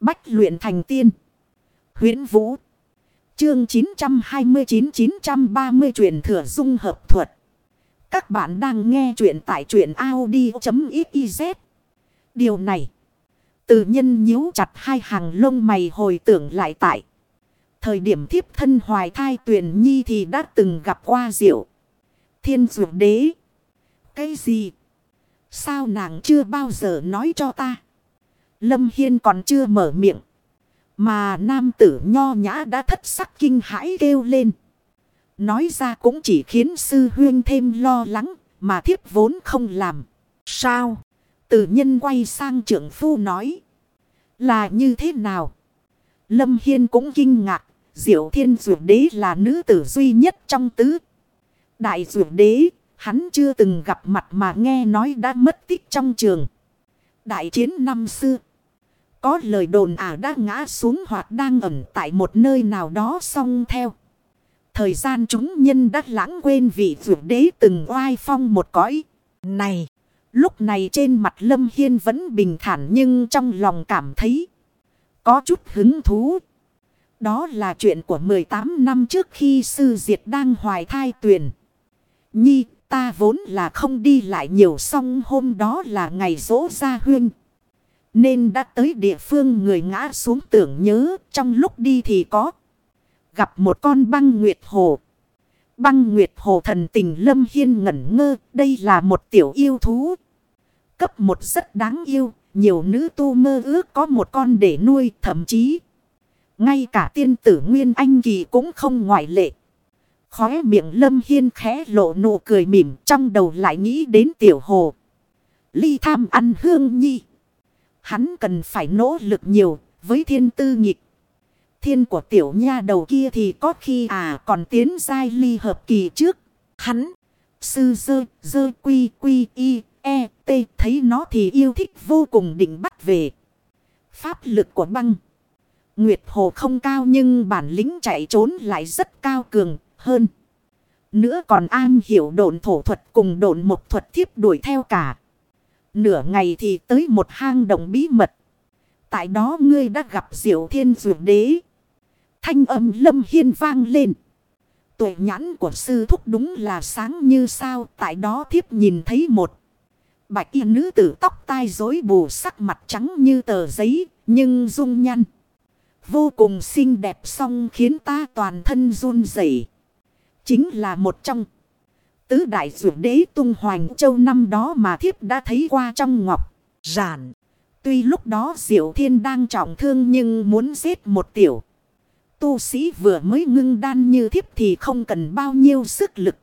Bách luyện thành tiên. huyễn Vũ. Chương 929-930 truyền thừa dung hợp thuật. Các bạn đang nghe truyện tại truyện Audi.xyz. Điều này. Từ nhân nhíu chặt hai hàng lông mày hồi tưởng lại tại. Thời điểm thiếp thân hoài thai tuyển nhi thì đã từng gặp qua diệu. Thiên dụ đế. Cái gì? Sao nàng chưa bao giờ nói cho ta? Lâm Hiên còn chưa mở miệng. Mà nam tử nho nhã đã thất sắc kinh hãi kêu lên. Nói ra cũng chỉ khiến sư huyên thêm lo lắng mà thiếp vốn không làm. Sao? Tử nhân quay sang trưởng phu nói. Là như thế nào? Lâm Hiên cũng kinh ngạc. Diệu thiên dụ đế là nữ tử duy nhất trong tứ. Đại dụ đế, hắn chưa từng gặp mặt mà nghe nói đã mất tích trong trường. Đại chiến năm xưa. Có lời đồn ả đã ngã xuống hoặc đang ẩn tại một nơi nào đó song theo. Thời gian chúng nhân đã lãng quên vị vượt đế từng oai phong một cõi. Này, lúc này trên mặt Lâm Hiên vẫn bình thản nhưng trong lòng cảm thấy có chút hứng thú. Đó là chuyện của 18 năm trước khi sư diệt đang hoài thai tuyển. Nhi, ta vốn là không đi lại nhiều song hôm đó là ngày dỗ gia huyên. Nên đã tới địa phương người ngã xuống tưởng nhớ, trong lúc đi thì có. Gặp một con băng nguyệt hồ. Băng nguyệt hồ thần tình lâm hiên ngẩn ngơ. Đây là một tiểu yêu thú. Cấp một rất đáng yêu. Nhiều nữ tu mơ ước có một con để nuôi, thậm chí. Ngay cả tiên tử Nguyên Anh Kỳ cũng không ngoại lệ. Khóe miệng lâm hiên khẽ lộ nụ cười mỉm, trong đầu lại nghĩ đến tiểu hồ. Ly tham ăn hương nhi. Hắn cần phải nỗ lực nhiều với thiên tư nghịch. Thiên của tiểu nha đầu kia thì có khi à còn tiến giai ly hợp kỳ trước. Hắn, sư dơ, dơ quy quy y, e, t thấy nó thì yêu thích vô cùng định bắt về. Pháp lực của băng. Nguyệt Hồ không cao nhưng bản lĩnh chạy trốn lại rất cao cường hơn. Nữa còn an hiểu độn thổ thuật cùng độn một thuật thiếp đuổi theo cả. Nửa ngày thì tới một hang động bí mật. Tại đó ngươi đã gặp diệu thiên dụ đế. Thanh âm lâm hiên vang lên. Tuệ nhãn của sư thúc đúng là sáng như sao. Tại đó thiếp nhìn thấy một. Bạch y nữ tử tóc tai rối bù sắc mặt trắng như tờ giấy. Nhưng dung nhăn. Vô cùng xinh đẹp song khiến ta toàn thân run rẩy Chính là một trong. Tứ đại dụ đế tung hoành châu năm đó mà thiếp đã thấy qua trong ngọc. Giản. Tuy lúc đó diệu thiên đang trọng thương nhưng muốn giết một tiểu. Tu sĩ vừa mới ngưng đan như thiếp thì không cần bao nhiêu sức lực.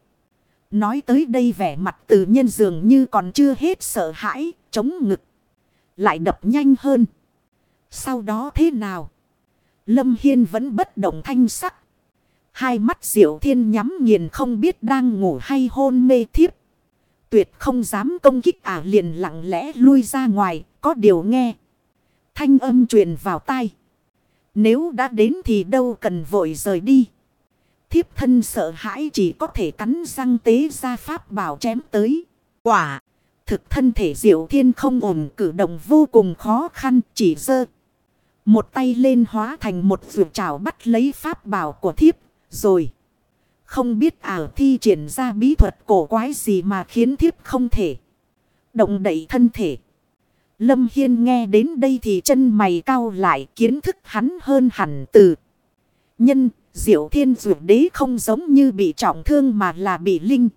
Nói tới đây vẻ mặt từ nhân dường như còn chưa hết sợ hãi, chống ngực. Lại đập nhanh hơn. Sau đó thế nào? Lâm Hiên vẫn bất động thanh sắc. Hai mắt diệu thiên nhắm nghiền không biết đang ngủ hay hôn mê thiếp. Tuyệt không dám công kích ả liền lặng lẽ lui ra ngoài, có điều nghe. Thanh âm truyền vào tai. Nếu đã đến thì đâu cần vội rời đi. Thiếp thân sợ hãi chỉ có thể cắn răng tế ra pháp bảo chém tới. Quả, thực thân thể diệu thiên không ổn cử động vô cùng khó khăn chỉ dơ. Một tay lên hóa thành một vượt trào bắt lấy pháp bảo của thiếp rồi. Không biết ảo thi triển ra bí thuật cổ quái gì mà khiến thiếp không thể. Động đẩy thân thể. Lâm Hiên nghe đến đây thì chân mày cao lại kiến thức hắn hơn hẳn từ. Nhân, diệu thiên dụ đế không giống như bị trọng thương mà là bị linh.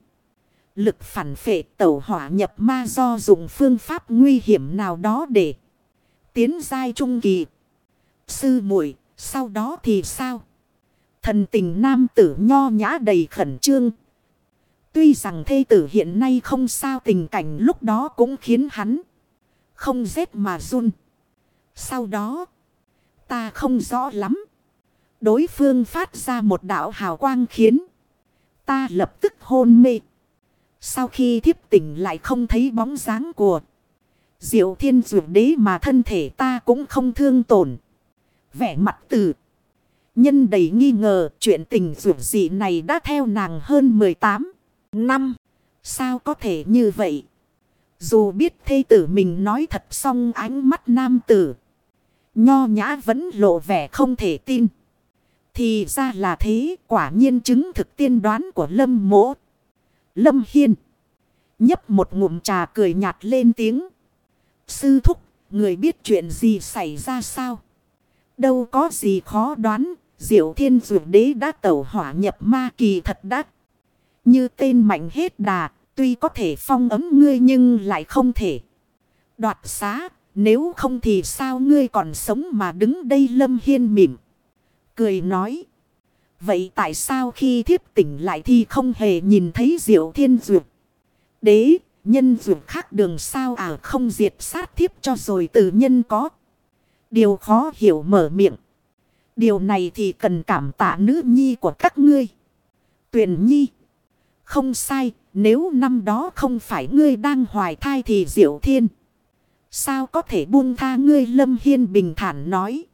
Lực phản phệ tẩu hỏa nhập ma do dùng phương pháp nguy hiểm nào đó để tiến giai trung kỳ. Sư muội sau đó thì sao? Thần tình nam tử nho nhã đầy khẩn trương. Tuy rằng thê tử hiện nay không sao tình cảnh lúc đó cũng khiến hắn không rét mà run. Sau đó, ta không rõ lắm. Đối phương phát ra một đạo hào quang khiến ta lập tức hôn mê. Sau khi thiếp tỉnh lại không thấy bóng dáng của diệu thiên dụ đế mà thân thể ta cũng không thương tổn. Vẻ mặt tử. Nhân đầy nghi ngờ chuyện tình dù dị này đã theo nàng hơn 18 năm. Sao có thể như vậy? Dù biết thê tử mình nói thật xong ánh mắt nam tử. Nho nhã vẫn lộ vẻ không thể tin. Thì ra là thế quả nhiên chứng thực tiên đoán của Lâm mỗ. Lâm Hiên. Nhấp một ngụm trà cười nhạt lên tiếng. Sư thúc, người biết chuyện gì xảy ra sao? Đâu có gì khó đoán, diệu thiên dụ đế đã tẩu hỏa nhập ma kỳ thật đắc. Như tên mạnh hết đà, tuy có thể phong ấm ngươi nhưng lại không thể. Đoạt xá, nếu không thì sao ngươi còn sống mà đứng đây lâm hiên mỉm. Cười nói. Vậy tại sao khi thiếp tỉnh lại thì không hề nhìn thấy diệu thiên dược? Đế, nhân dược khác đường sao à không diệt sát thiếp cho rồi tự nhân có. Điều khó hiểu mở miệng. Điều này thì cần cảm tạ nữ nhi của các ngươi. Tuyền nhi. Không sai, nếu năm đó không phải ngươi đang hoài thai thì diệu thiên. Sao có thể buông tha ngươi Lâm Hiên bình thản nói.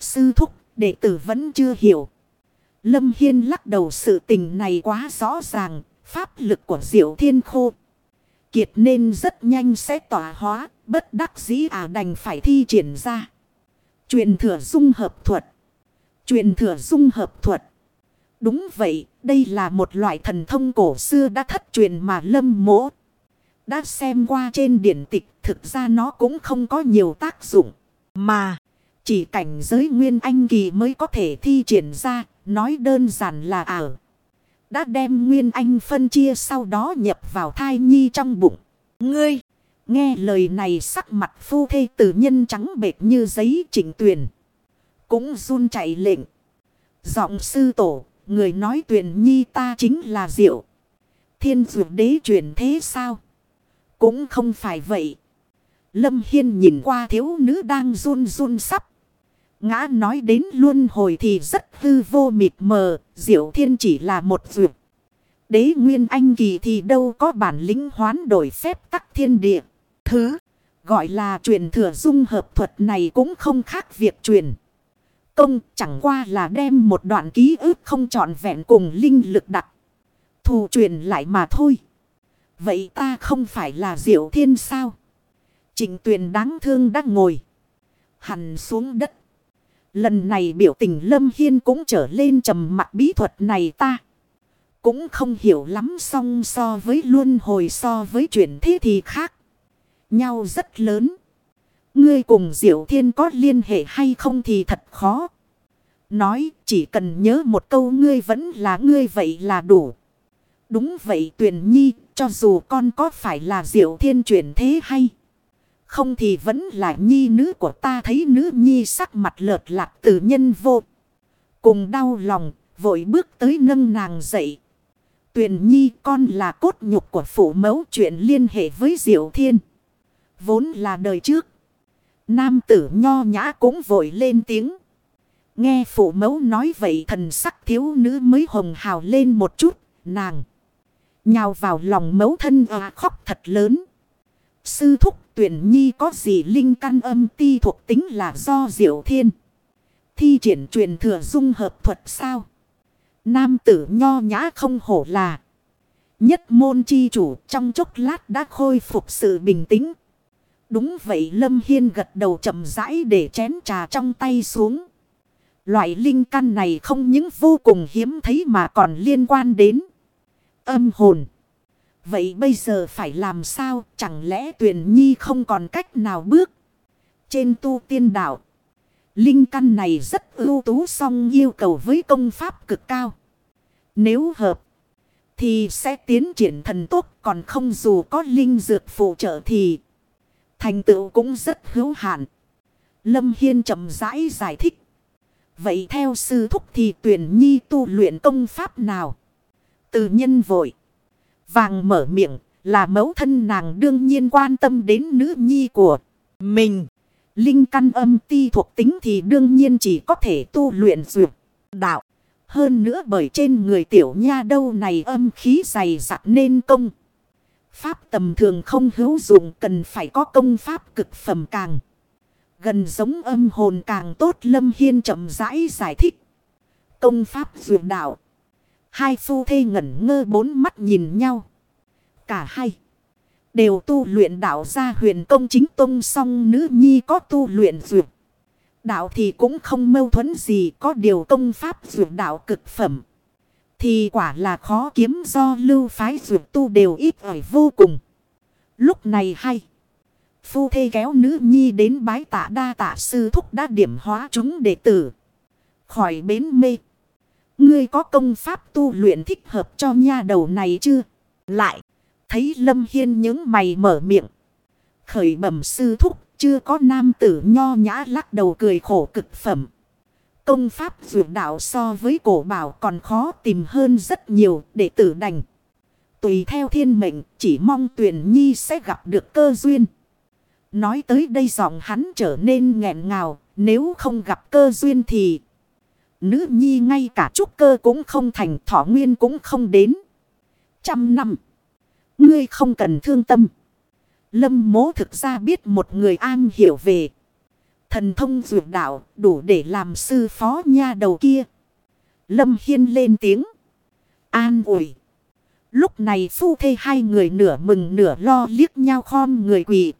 Sư thúc, đệ tử vẫn chưa hiểu. Lâm Hiên lắc đầu sự tình này quá rõ ràng, pháp lực của diệu thiên khô. Kiệt nên rất nhanh sẽ tỏa hóa, bất đắc dĩ à đành phải thi triển ra. Truyền thừa dung hợp thuật. Truyền thừa dung hợp thuật. Đúng vậy, đây là một loại thần thông cổ xưa đã thất truyền mà lâm mỗ. Đã xem qua trên điển tịch thực ra nó cũng không có nhiều tác dụng. Mà chỉ cảnh giới nguyên anh kỳ mới có thể thi triển ra, nói đơn giản là ở Đã đem nguyên anh phân chia sau đó nhập vào thai nhi trong bụng. Ngươi, nghe lời này sắc mặt phu thê tử nhân trắng bệt như giấy chỉnh tuyền. Cũng run chạy lệnh. Giọng sư tổ, người nói tuyển nhi ta chính là diệu. Thiên dược đế chuyển thế sao? Cũng không phải vậy. Lâm Hiên nhìn qua thiếu nữ đang run run sắp. Ngã nói đến luôn hồi thì rất hư vô mịt mờ, diệu thiên chỉ là một dược. Đế nguyên anh kỳ thì đâu có bản lĩnh hoán đổi phép tắc thiên địa. Thứ gọi là truyền thừa dung hợp thuật này cũng không khác việc truyền. Công chẳng qua là đem một đoạn ký ức không trọn vẹn cùng linh lực đặc. Thù truyền lại mà thôi. Vậy ta không phải là diệu thiên sao? trình tuyền đáng thương đang ngồi. Hằn xuống đất. Lần này biểu tình Lâm Hiên cũng trở lên trầm mặt bí thuật này ta. Cũng không hiểu lắm song so với luân hồi so với chuyện thế thì khác. Nhau rất lớn. Ngươi cùng Diệu Thiên có liên hệ hay không thì thật khó. Nói chỉ cần nhớ một câu ngươi vẫn là ngươi vậy là đủ. Đúng vậy tuyển nhi cho dù con có phải là Diệu Thiên chuyển thế hay. Không thì vẫn là nhi nữ của ta thấy nữ nhi sắc mặt lợt lạc từ nhân vô. Cùng đau lòng, vội bước tới nâng nàng dậy. Tuyền nhi con là cốt nhục của phụ mẫu chuyện liên hệ với diệu thiên. Vốn là đời trước. Nam tử nho nhã cũng vội lên tiếng. Nghe phụ mẫu nói vậy thần sắc thiếu nữ mới hồng hào lên một chút, nàng. Nhào vào lòng mẫu thân và khóc thật lớn. Sư thúc tuyển nhi có gì linh căn âm ti thuộc tính là do diệu thiên. Thi triển truyền thừa dung hợp thuật sao? Nam tử nho nhã không hổ là. Nhất môn chi chủ trong chốc lát đã khôi phục sự bình tĩnh. Đúng vậy Lâm Hiên gật đầu chậm rãi để chén trà trong tay xuống. Loại linh căn này không những vô cùng hiếm thấy mà còn liên quan đến âm hồn. Vậy bây giờ phải làm sao? Chẳng lẽ tuyển nhi không còn cách nào bước? Trên tu tiên đạo. Linh căn này rất ưu tú song yêu cầu với công pháp cực cao. Nếu hợp. Thì sẽ tiến triển thần tốt. Còn không dù có linh dược phụ trợ thì. Thành tựu cũng rất hữu hạn. Lâm Hiên chậm rãi giải thích. Vậy theo sư thúc thì tuyển nhi tu luyện công pháp nào? Từ nhân vội. Vàng mở miệng, là mẫu thân nàng đương nhiên quan tâm đến nữ nhi của mình. Linh căn âm ti thuộc tính thì đương nhiên chỉ có thể tu luyện dược, đạo. Hơn nữa bởi trên người tiểu nha đâu này âm khí dày dặn nên công. Pháp tầm thường không hữu dụng, cần phải có công pháp cực phẩm càng. Gần giống âm hồn càng tốt, Lâm Hiên chậm rãi giải thích. Công pháp dược đạo. Hai phu thê ngẩn ngơ bốn mắt nhìn nhau. Cả hai. Đều tu luyện đạo gia huyền công chính tông song nữ nhi có tu luyện dược. đạo thì cũng không mâu thuẫn gì, có điều công pháp dược đạo cực phẩm. Thì quả là khó kiếm do lưu phái dược tu đều ít ỏi vô cùng. Lúc này hay. Phu thê kéo nữ nhi đến bái tạ đa tạ sư thúc đã điểm hóa chúng đệ tử. Khỏi bến mê. Ngươi có công pháp tu luyện thích hợp cho nha đầu này chưa? Lại. Thấy Lâm Hiên những mày mở miệng. Khởi bẩm sư thúc. Chưa có nam tử nho nhã lắc đầu cười khổ cực phẩm. Công pháp dược đạo so với cổ bảo còn khó tìm hơn rất nhiều để tử đành. Tùy theo thiên mệnh, chỉ mong tuyển nhi sẽ gặp được cơ duyên. Nói tới đây giọng hắn trở nên nghẹn ngào. Nếu không gặp cơ duyên thì... Nữ nhi ngay cả trúc cơ cũng không thành, thọ nguyên cũng không đến. Trăm năm. Ngươi không cần thương tâm. Lâm mố thực ra biết một người an hiểu về. Thần thông dược đạo, đủ để làm sư phó nha đầu kia. Lâm Hiên lên tiếng. An ủi. Lúc này phu thê hai người nửa mừng nửa lo liếc nhau khom người quỳ.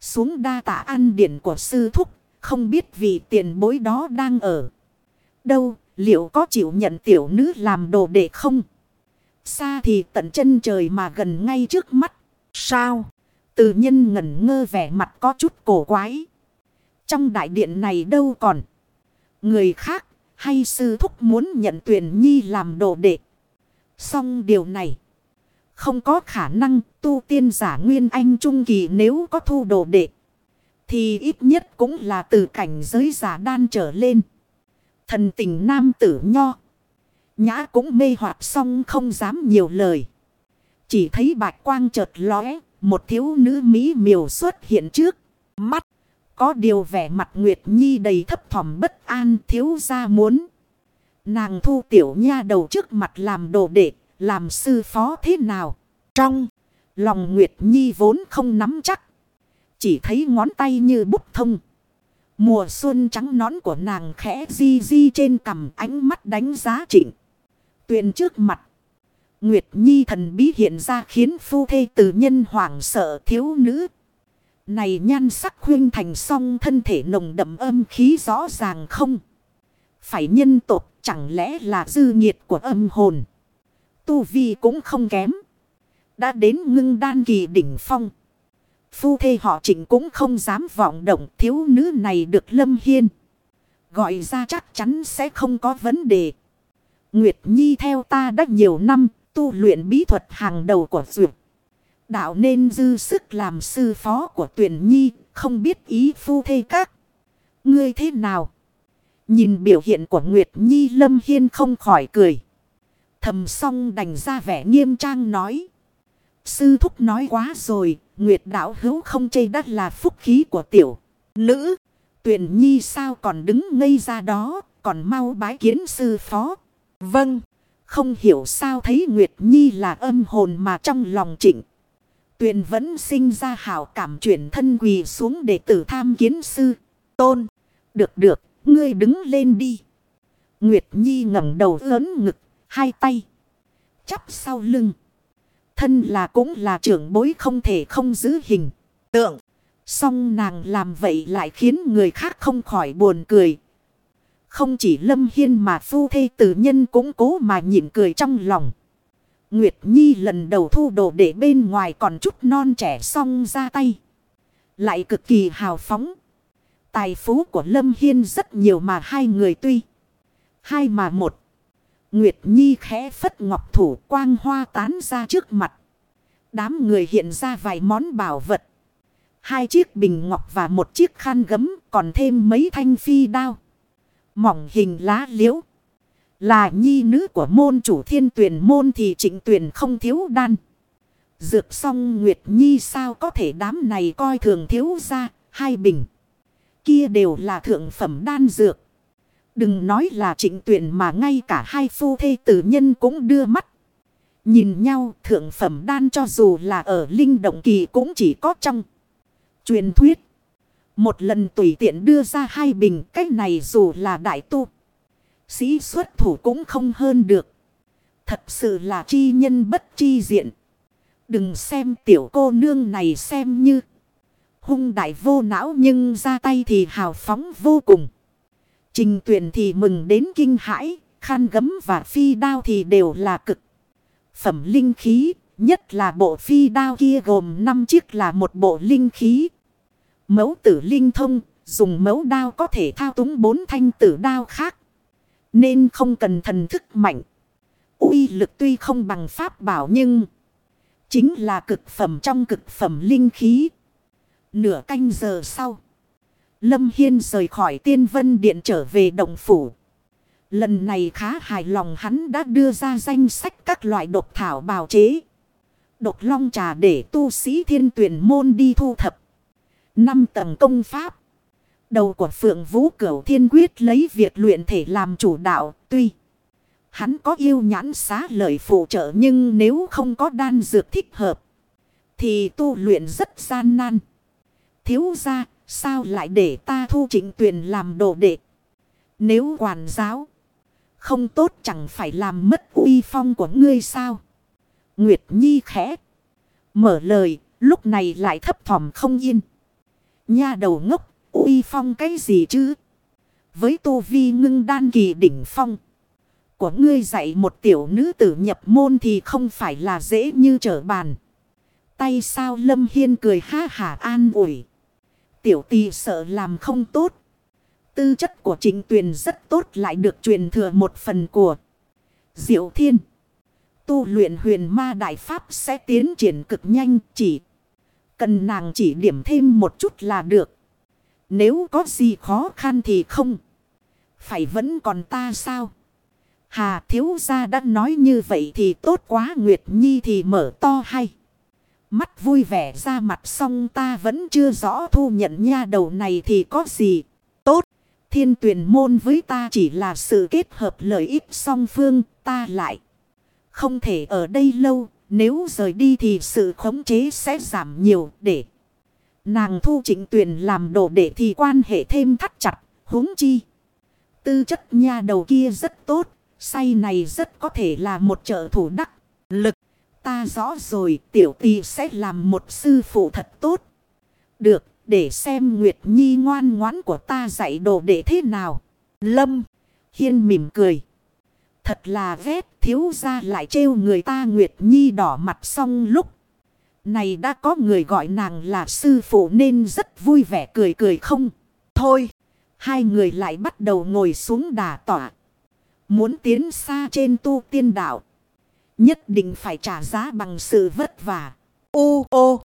Xuống đa tạ ăn điện của sư thúc. Không biết vị tiền bối đó đang ở. Đâu, liệu có chịu nhận tiểu nữ làm đồ đệ không? Xa thì tận chân trời mà gần ngay trước mắt. Sao? Từ nhân ngẩn ngơ vẻ mặt có chút cổ quái. Trong đại điện này đâu còn. Người khác, hay sư thúc muốn nhận tuyển nhi làm đồ đệ. Xong điều này. Không có khả năng tu tiên giả nguyên anh trung kỳ nếu có thu đồ đệ. Thì ít nhất cũng là từ cảnh giới giả đan trở lên. Thần tình nam tử nho. Nhã cũng mê hoặc xong không dám nhiều lời. Chỉ thấy bạch quang chợt lóe. Một thiếu nữ Mỹ miều xuất hiện trước. Mắt. Có điều vẻ mặt Nguyệt Nhi đầy thấp thỏm bất an thiếu ra muốn. Nàng thu tiểu nha đầu trước mặt làm đồ đệ. Làm sư phó thế nào? Trong. Lòng Nguyệt Nhi vốn không nắm chắc. Chỉ thấy ngón tay như bút thông. Mùa xuân trắng nón của nàng khẽ di di trên cằm ánh mắt đánh giá trịnh. Tuyền trước mặt. Nguyệt Nhi thần bí hiện ra khiến phu thê tử nhân hoảng sợ thiếu nữ. Này nhan sắc khuyên thành song thân thể nồng đậm âm khí rõ ràng không? Phải nhân tộc, chẳng lẽ là dư nhiệt của âm hồn? Tu vi cũng không kém. Đã đến ngưng đan kỳ đỉnh phong. Phu thê họ trịnh cũng không dám vọng động, thiếu nữ này được lâm hiên. Gọi ra chắc chắn sẽ không có vấn đề. Nguyệt Nhi theo ta đã nhiều năm, tu luyện bí thuật hàng đầu của dược. Đạo nên dư sức làm sư phó của tuyển nhi, không biết ý phu thê các. Ngươi thế nào? Nhìn biểu hiện của Nguyệt Nhi Lâm Hiên không khỏi cười. Thầm song đành ra vẻ nghiêm trang nói. Sư thúc nói quá rồi, Nguyệt đạo hữu không chê đắt là phúc khí của tiểu. Nữ, tuyển nhi sao còn đứng ngây ra đó, còn mau bái kiến sư phó. Vâng. Không hiểu sao thấy Nguyệt Nhi là âm hồn mà trong lòng trịnh. Tuyền vẫn sinh ra hảo cảm chuyển thân quỳ xuống để tử tham kiến sư. Tôn. Được được, ngươi đứng lên đi. Nguyệt Nhi ngẩng đầu lớn ngực, hai tay. Chắp sau lưng. Thân là cũng là trưởng bối không thể không giữ hình. Tượng. Song nàng làm vậy lại khiến người khác không khỏi buồn cười. Không chỉ Lâm Hiên mà phu thê tử nhân cũng cố mà nhịn cười trong lòng. Nguyệt Nhi lần đầu thu đồ để bên ngoài còn chút non trẻ xong ra tay. Lại cực kỳ hào phóng. Tài phú của Lâm Hiên rất nhiều mà hai người tuy. Hai mà một. Nguyệt Nhi khẽ phất ngọc thủ quang hoa tán ra trước mặt. Đám người hiện ra vài món bảo vật. Hai chiếc bình ngọc và một chiếc khăn gấm, còn thêm mấy thanh phi đao. Mỏng hình lá liễu. Là nhi nữ của môn chủ thiên tuyển môn thì trịnh tuyển không thiếu đan. Dược xong Nguyệt Nhi sao có thể đám này coi thường thiếu ra, hai bình. Kia đều là thượng phẩm đan dược. Đừng nói là trịnh tuyển mà ngay cả hai phu thê tử nhân cũng đưa mắt. Nhìn nhau thượng phẩm đan cho dù là ở linh động kỳ cũng chỉ có trong truyền thuyết. Một lần tùy tiện đưa ra hai bình cách này dù là đại tu. Sĩ xuất thủ cũng không hơn được. Thật sự là chi nhân bất chi diện. Đừng xem tiểu cô nương này xem như. Hung đại vô não nhưng ra tay thì hào phóng vô cùng. Trình tuyển thì mừng đến kinh hãi, khăn gấm và phi đao thì đều là cực. Phẩm linh khí, nhất là bộ phi đao kia gồm 5 chiếc là một bộ linh khí. Mẫu tử linh thông, dùng mẫu đao có thể thao túng bốn thanh tử đao khác. Nên không cần thần thức mạnh. uy lực tuy không bằng pháp bảo nhưng chính là cực phẩm trong cực phẩm linh khí. Nửa canh giờ sau. Lâm Hiên rời khỏi tiên vân điện trở về động phủ. Lần này khá hài lòng hắn đã đưa ra danh sách các loại độc thảo bào chế. Độc long trà để tu sĩ thiên tuyển môn đi thu thập. Năm tầng công pháp. Đầu của Phượng Vũ Cửu Thiên Quyết lấy việc luyện thể làm chủ đạo. Tuy hắn có yêu nhãn xá lợi phụ trợ nhưng nếu không có đan dược thích hợp. Thì tu luyện rất gian nan. Thiếu gia, sao lại để ta thu trịnh tuyền làm đồ đệ. Nếu quản giáo không tốt chẳng phải làm mất uy phong của ngươi sao. Nguyệt Nhi khẽ. Mở lời lúc này lại thấp thỏm không yên. Nha đầu ngốc uy phong cái gì chứ? Với tu vi ngưng đan kỳ đỉnh phong. Của ngươi dạy một tiểu nữ tử nhập môn thì không phải là dễ như trở bàn. Tay sao lâm hiên cười ha hả an ủi. Tiểu tì sợ làm không tốt. Tư chất của trịnh tuyền rất tốt lại được truyền thừa một phần của Diệu Thiên. Tu luyện huyền ma đại pháp sẽ tiến triển cực nhanh, chỉ. Cần nàng chỉ điểm thêm một chút là được. Nếu có gì khó khăn thì không. Phải vẫn còn ta sao? Hà thiếu gia đã nói như vậy thì tốt quá Nguyệt Nhi thì mở to hay. Mắt vui vẻ ra mặt xong ta vẫn chưa rõ thu nhận nha đầu này thì có gì. Tốt, thiên tuyển môn với ta chỉ là sự kết hợp lợi ích song phương ta lại. Không thể ở đây lâu, nếu rời đi thì sự khống chế sẽ giảm nhiều để. Nàng thu trịnh tuyển làm đồ đệ thì quan hệ thêm thắt chặt, huống chi. Tư chất nha đầu kia rất tốt, say này rất có thể là một trợ thủ đắc, lực. Ta rõ rồi tiểu tì sẽ làm một sư phụ thật tốt. Được, để xem Nguyệt Nhi ngoan ngoãn của ta dạy đồ đệ thế nào. Lâm, Hiên mỉm cười. Thật là ghét thiếu ra lại trêu người ta Nguyệt Nhi đỏ mặt xong lúc. Này đã có người gọi nàng là sư phụ nên rất vui vẻ cười cười không. Thôi, hai người lại bắt đầu ngồi xuống đà tỏa. Muốn tiến xa trên tu tiên đạo. Nhất định phải trả giá bằng sự vất vả. Ô ô.